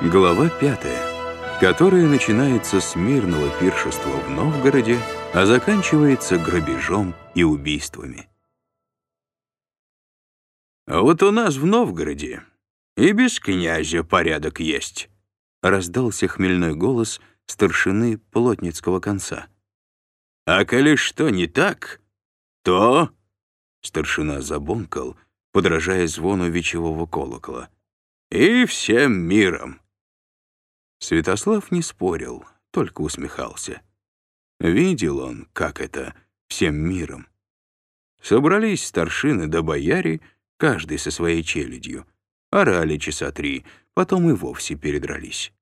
Глава пятая, которая начинается с мирного пиршества в Новгороде, а заканчивается грабежом и убийствами. «А вот у нас в Новгороде и без князя порядок есть», — раздался хмельной голос старшины плотницкого конца. «А коли что не так, то...» Старшина забонкал, подражая звону вечевого колокола. «И всем миром!» Святослав не спорил, только усмехался. Видел он, как это, всем миром. Собрались старшины да бояре, каждый со своей челядью. Орали часа три, потом и вовсе передрались.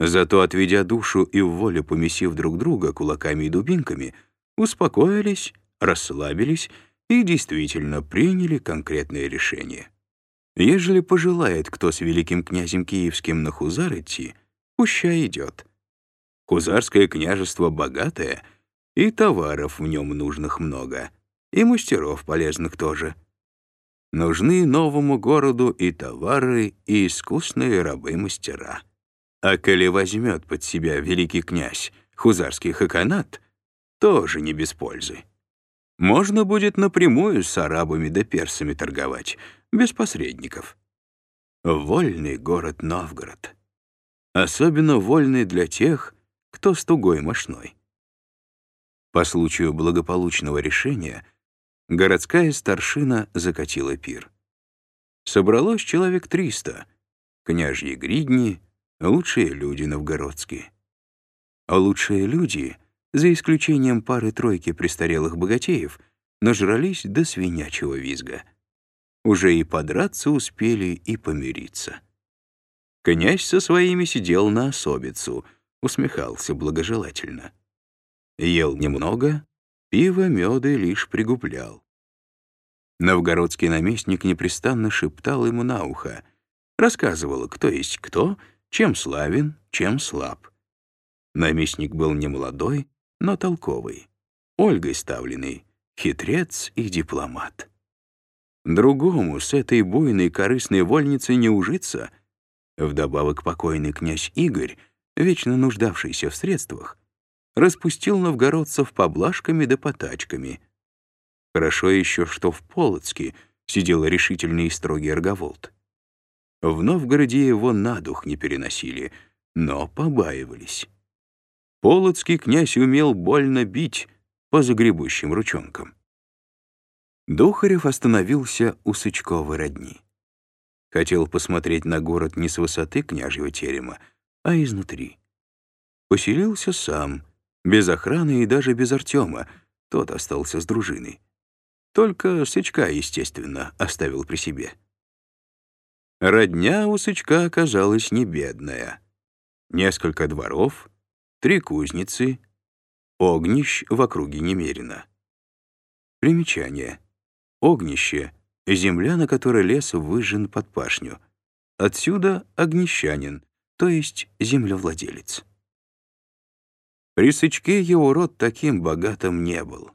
Зато, отведя душу и в волю помесив друг друга кулаками и дубинками, успокоились, расслабились и действительно приняли конкретное решение. Ежели пожелает кто с великим князем Киевским на Хузар идти, пущай идет. Хузарское княжество богатое, и товаров в нем нужных много, и мастеров полезных тоже. Нужны новому городу и товары, и искусные рабы-мастера. А коли возьмет под себя великий князь хузарский хаканат, тоже не без пользы. Можно будет напрямую с арабами да персами торговать, без посредников. Вольный город Новгород особенно вольный для тех, кто с тугой мощной. По случаю благополучного решения городская старшина закатила пир. Собралось человек триста, княжьи гридни, лучшие люди новгородские. А лучшие люди, за исключением пары-тройки престарелых богатеев, нажрались до свинячего визга. Уже и подраться успели, и помириться. Князь со своими сидел на особицу, усмехался благожелательно. Ел немного, пиво, меды лишь пригублял. Новгородский наместник непрестанно шептал ему на ухо, рассказывал, кто есть кто, чем славен, чем слаб. Наместник был не молодой, но толковый, Ольгой ставленный, хитрец и дипломат. Другому с этой буйной корыстной вольницей не ужиться — Вдобавок покойный князь Игорь, вечно нуждавшийся в средствах, распустил новгородцев поблажками да потачками. Хорошо еще, что в Полоцке сидел решительный и строгий Арговолт. В Новгороде его на дух не переносили, но побаивались. Полоцкий князь умел больно бить по загребущим ручонкам. Духарев остановился у Сычковой родни. Хотел посмотреть на город не с высоты княжьего терема, а изнутри. Поселился сам, без охраны и даже без Артема, тот остался с дружиной. Только Сычка, естественно, оставил при себе. Родня у Сычка оказалась не бедная. Несколько дворов, три кузницы, огнищ в округе немерено. Примечание. Огнище — земля, на которой лес выжжен под пашню. Отсюда огнещанин, то есть землевладелец. При Сычке его род таким богатым не был.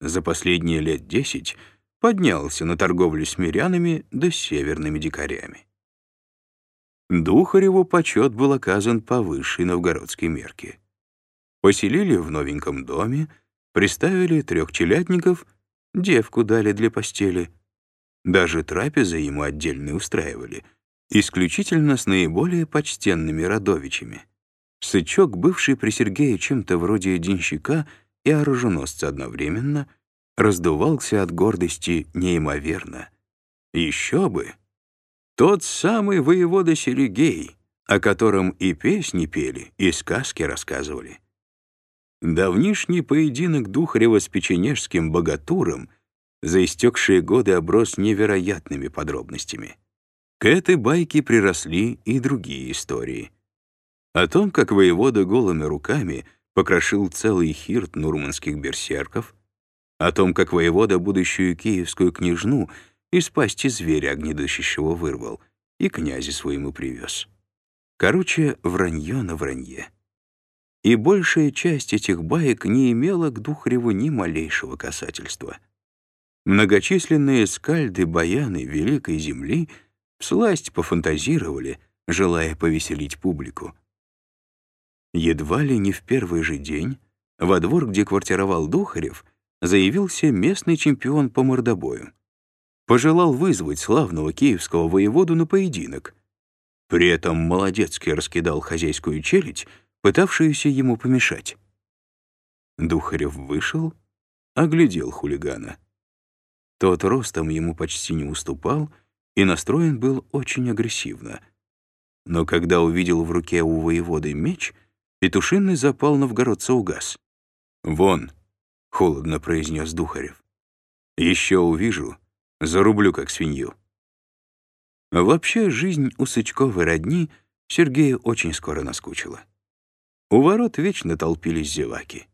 За последние лет десять поднялся на торговлю с мирянами да северными дикарями. Духареву почет был оказан по высшей новгородской мерке. Поселили в новеньком доме, приставили трех челядников, девку дали для постели — даже трапезы ему отдельно устраивали, исключительно с наиболее почтенными родовичами. Сычок, бывший при Сергее чем-то вроде денщика и оруженосца одновременно, раздувался от гордости неимоверно. Еще бы! Тот самый воевода Сергей, о котором и песни пели, и сказки рассказывали. Давнишний поединок Духарева с печенежским богатуром — за истекшие годы оброс невероятными подробностями. К этой байке приросли и другие истории. О том, как воевода голыми руками покрошил целый хирт нурманских берсерков, о том, как воевода будущую киевскую княжну из пасти зверя огнедышащего вырвал и князя своему привез. Короче, вранье на вранье. И большая часть этих баек не имела к Духареву ни малейшего касательства — Многочисленные скальды, баяны Великой Земли всласть пофантазировали, желая повеселить публику. Едва ли не в первый же день во двор, где квартировал Духарев, заявился местный чемпион по мордобою. Пожелал вызвать славного киевского воеводу на поединок. При этом молодецкий раскидал хозяйскую челядь, пытавшуюся ему помешать. Духарев вышел, оглядел хулигана. Тот ростом ему почти не уступал и настроен был очень агрессивно. Но когда увидел в руке у воеводы меч, петушинный запал новгородца угас. «Вон», — холодно произнес Духарев. «Еще увижу, зарублю как свинью». Вообще, жизнь у Сычковой родни Сергею очень скоро наскучила. У ворот вечно толпились зеваки.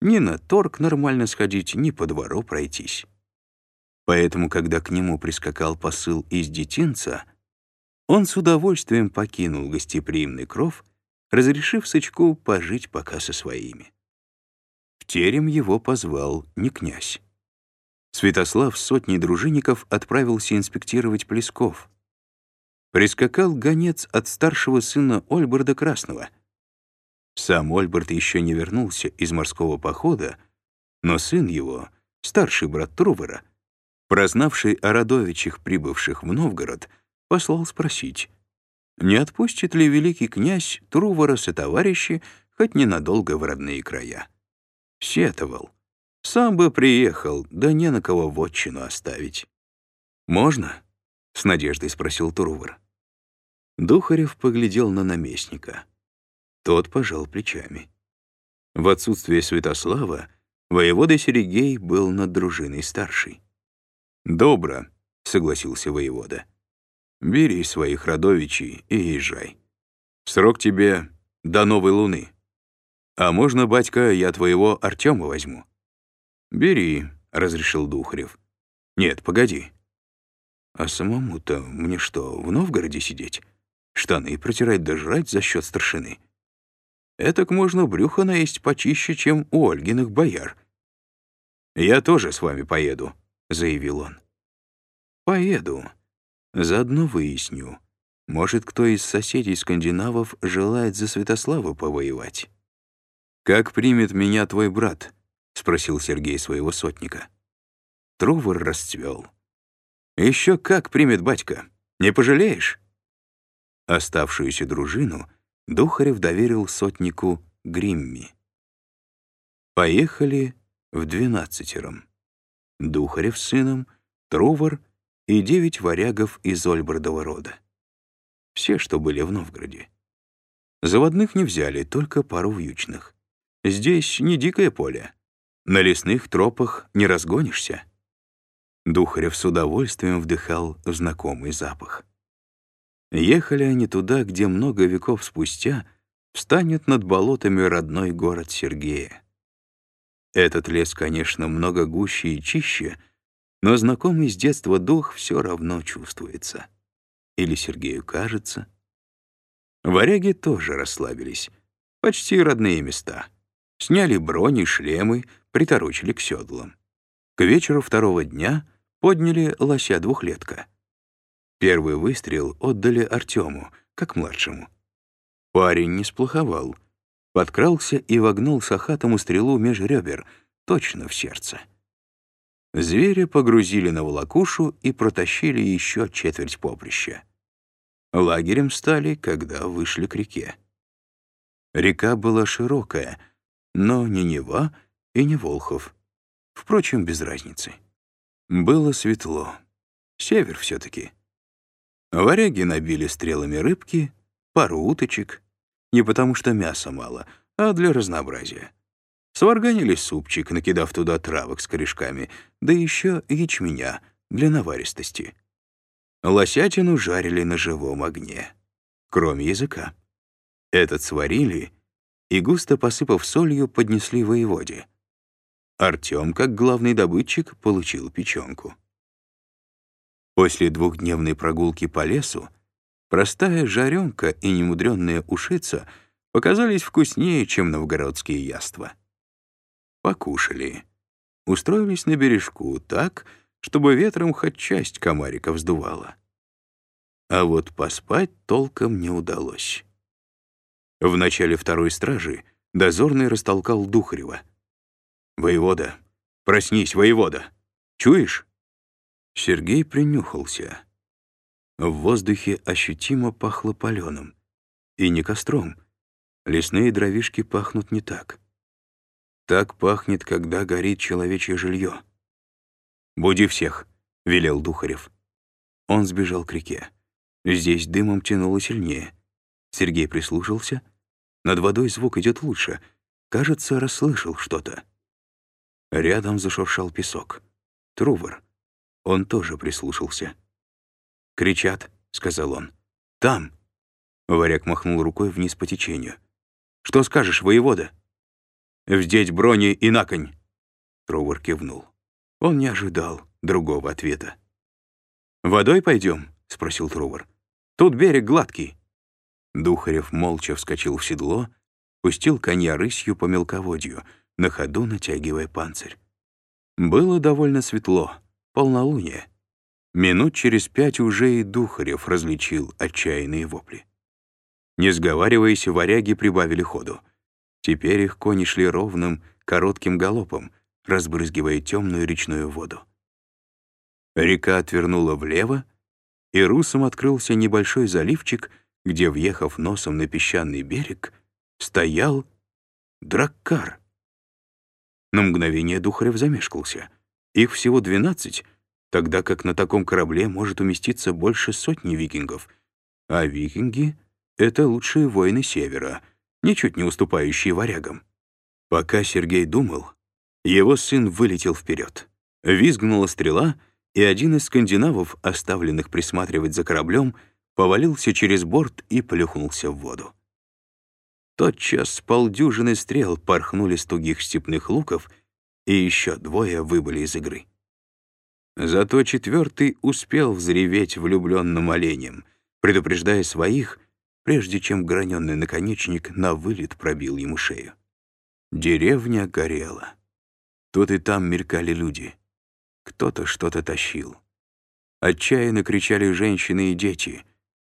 Ни на торг нормально сходить, ни по двору пройтись. Поэтому, когда к нему прискакал посыл из детинца, он с удовольствием покинул гостеприимный кров, разрешив Сычку пожить пока со своими. В терем его позвал не князь. Святослав с сотней дружинников отправился инспектировать Плесков. Прискакал гонец от старшего сына Ольберда Красного — сам Ольберт еще не вернулся из морского похода, но сын его, старший брат Трувера, прознавший о родовичах, прибывших в Новгород, послал спросить, не отпустит ли великий князь Трувора со товарищи хоть ненадолго в родные края. Сетовал. Сам бы приехал, да не на кого вотчину оставить. «Можно?» — с надеждой спросил Трувор. Духарев поглядел на наместника — тот пожал плечами. В отсутствие Святослава воевода Серегей был над дружиной старший. «Добро», — согласился воевода. «Бери своих родовичей и езжай. Срок тебе до новой луны. А можно, батька, я твоего Артема возьму?» «Бери», — разрешил Духарев. «Нет, погоди. А самому-то мне что, в Новгороде сидеть? Штаны протирать да жрать за счет старшины?» Этак можно брюхо наесть почище, чем у Ольгиных бояр. «Я тоже с вами поеду», — заявил он. «Поеду. Заодно выясню. Может, кто из соседей скандинавов желает за Святослава повоевать?» «Как примет меня твой брат?» — спросил Сергей своего сотника. Трувор расцвел. «Еще как примет батька. Не пожалеешь?» Оставшуюся дружину — Духарев доверил сотнику Гримми. Поехали в двенадцатером. Духарев с сыном, Трувор и девять варягов из Ольбордова рода. Все, что были в Новгороде. Заводных не взяли, только пару вьючных. Здесь не дикое поле. На лесных тропах не разгонишься. Духарев с удовольствием вдыхал знакомый запах. Ехали они туда, где много веков спустя встанет над болотами родной город Сергея. Этот лес, конечно, много гуще и чище, но знакомый с детства дух все равно чувствуется. Или Сергею кажется. Варяги тоже расслабились. Почти родные места. Сняли брони, шлемы, приторочили к седлам. К вечеру второго дня подняли лося двухлетка — Первый выстрел отдали Артему, как младшему. Парень не сплоховал. Подкрался и вогнул сахатому стрелу меж ребер, точно в сердце. Зверя погрузили на волокушу и протащили еще четверть поприща. Лагерем стали, когда вышли к реке. Река была широкая, но не Нева и не Волхов. Впрочем, без разницы. Было светло. Север все-таки. Варяги набили стрелами рыбки, пару уточек. Не потому что мяса мало, а для разнообразия. Сварганили супчик, накидав туда травок с корешками, да еще ячменя для наваристости. Лосятину жарили на живом огне, кроме языка. Этот сварили и, густо посыпав солью, поднесли воеводе. Артем, как главный добытчик, получил печенку. После двухдневной прогулки по лесу простая жаренка и немудренная ушица показались вкуснее, чем новгородские яства. Покушали. Устроились на бережку так, чтобы ветром хоть часть комариков сдувало. А вот поспать толком не удалось. В начале второй стражи дозорный растолкал Духарева. «Воевода! Проснись, воевода! Чуешь?» Сергей принюхался. В воздухе ощутимо пахло паленым. И не костром. Лесные дровишки пахнут не так. Так пахнет, когда горит человечье жилье. «Буди всех», — велел Духарев. Он сбежал к реке. Здесь дымом тянуло сильнее. Сергей прислушался. Над водой звук идет лучше. Кажется, расслышал что-то. Рядом зашуршал песок. Трувор. Он тоже прислушался. «Кричат», — сказал он. «Там!» Варяг махнул рукой вниз по течению. «Что скажешь, воевода?» «Вздеть брони и на конь!» Трувор кивнул. Он не ожидал другого ответа. «Водой пойдем?» — спросил Трувор. «Тут берег гладкий». Духарев молча вскочил в седло, пустил коня рысью по мелководью, на ходу натягивая панцирь. Было довольно светло, полнолуние. Минут через пять уже и Духарев различил отчаянные вопли. Не сговариваясь, варяги прибавили ходу. Теперь их кони шли ровным, коротким галопом, разбрызгивая темную речную воду. Река отвернула влево, и русом открылся небольшой заливчик, где, въехав носом на песчаный берег, стоял драккар. На мгновение Духарев замешкался. Их всего двенадцать, тогда как на таком корабле может уместиться больше сотни викингов. А викинги — это лучшие воины Севера, ничуть не уступающие варягам. Пока Сергей думал, его сын вылетел вперед. Визгнула стрела, и один из скандинавов, оставленных присматривать за кораблем, повалился через борт и плюхнулся в воду. Тотчас полдюжины стрел порхнули с тугих степных луков, и еще двое выбыли из игры. Зато четвертый успел взреветь влюбленным оленем, предупреждая своих, прежде чем граненый наконечник на вылет пробил ему шею. Деревня горела. Тут и там мелькали люди. Кто-то что-то тащил. Отчаянно кричали женщины и дети.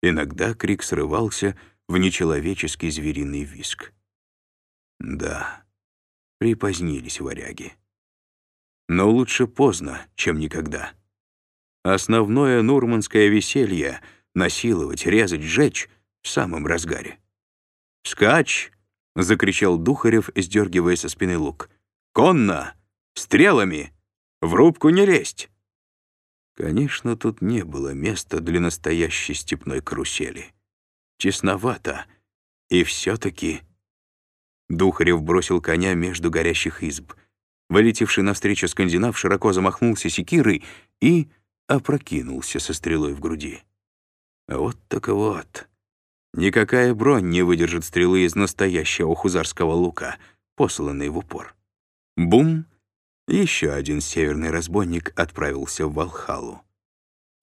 Иногда крик срывался — в нечеловеческий звериный виск. Да, припозднились варяги. Но лучше поздно, чем никогда. Основное нурманское веселье — насиловать, резать, сжечь — в самом разгаре. «Скач!» — закричал Духарев, сдергивая со спины лук. «Конно! Стрелами! В рубку не лезть!» Конечно, тут не было места для настоящей степной карусели тесновато. И все-таки... Духарев бросил коня между горящих изб. Вылетевший навстречу скандинав широко замахнулся секирой и опрокинулся со стрелой в груди. Вот так вот. Никакая бронь не выдержит стрелы из настоящего хузарского лука, посланной в упор. Бум! Еще один северный разбойник отправился в Валхалу.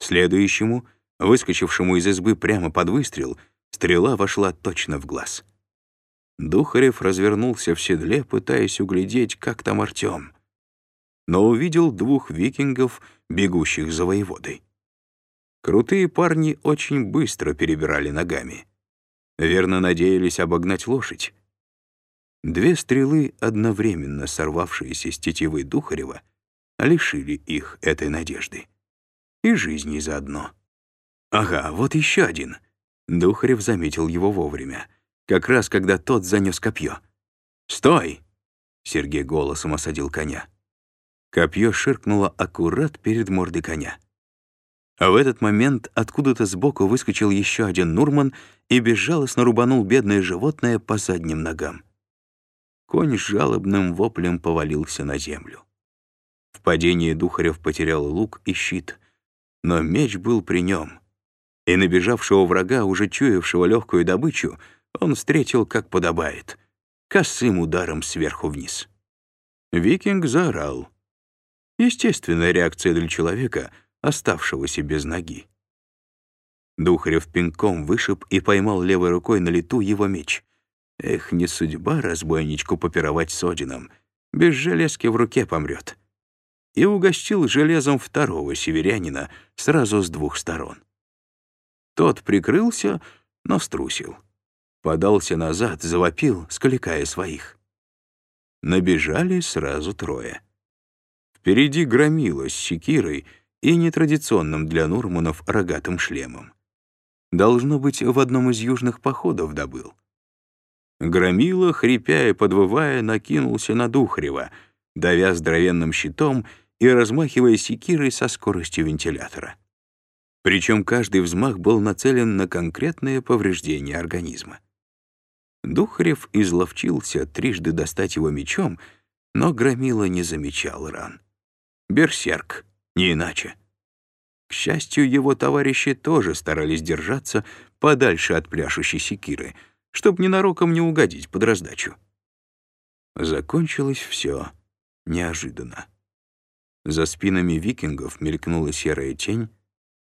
Следующему, выскочившему из избы прямо под выстрел, Стрела вошла точно в глаз. Духарев развернулся в седле, пытаясь углядеть, как там Артем. Но увидел двух викингов, бегущих за воеводой. Крутые парни очень быстро перебирали ногами. Верно надеялись обогнать лошадь. Две стрелы, одновременно сорвавшиеся с тетивы Духарева, лишили их этой надежды. И жизни заодно. Ага, вот еще один. Духарев заметил его вовремя, как раз когда тот занес копье. «Стой!» — Сергей голосом осадил коня. Копье ширкнуло аккурат перед мордой коня. А в этот момент откуда-то сбоку выскочил еще один Нурман и безжалостно рубанул бедное животное по задним ногам. Конь с жалобным воплем повалился на землю. В падении Духарев потерял лук и щит, но меч был при нем — и набежавшего врага, уже чуявшего легкую добычу, он встретил, как подобает, косым ударом сверху вниз. Викинг заорал. Естественная реакция для человека, оставшегося без ноги. Духарев пинком вышиб и поймал левой рукой на лету его меч. Эх, не судьба разбойничку попировать с Одином. Без железки в руке помрет. И угостил железом второго северянина сразу с двух сторон. Тот прикрылся, но струсил. Подался назад, завопил, скликая своих. Набежали сразу трое. Впереди громила с секирой и нетрадиционным для Нурманов рогатым шлемом. Должно быть, в одном из южных походов добыл. Громила, хрипя и подвывая, накинулся на Духарева, давя здоровенным щитом и размахивая секирой со скоростью вентилятора. Причем каждый взмах был нацелен на конкретное повреждение организма. Духарев изловчился трижды достать его мечом, но Громила не замечал ран. Берсерк, не иначе. К счастью, его товарищи тоже старались держаться подальше от пляшущей секиры, чтобы ненароком не угодить под раздачу. Закончилось все неожиданно. За спинами викингов мелькнула серая тень,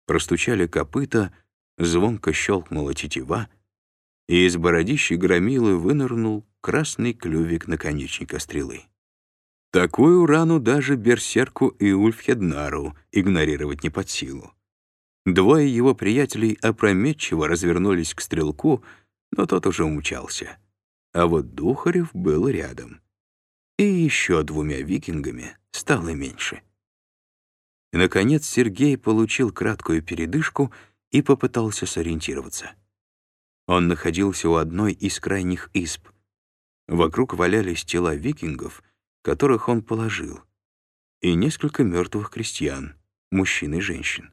простучали копыта, звонко щелкнула тетива, и из бородища громилы вынырнул красный клювик наконечника стрелы. Такую рану даже Берсерку и Ульфхеднару игнорировать не под силу. Двое его приятелей опрометчиво развернулись к стрелку, но тот уже умчался. А вот Духарев был рядом. И еще двумя викингами стало меньше. Наконец, Сергей получил краткую передышку и попытался сориентироваться. Он находился у одной из крайних изб. Вокруг валялись тела викингов — которых он положил, и несколько мертвых крестьян, мужчин и женщин.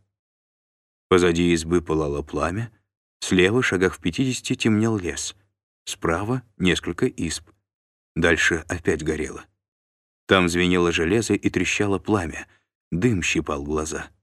Позади избы пылало пламя, слева, шагах в пятидесяти, темнел лес, справа — несколько изб, дальше опять горело. Там звенело железо и трещало пламя, дым щипал глаза —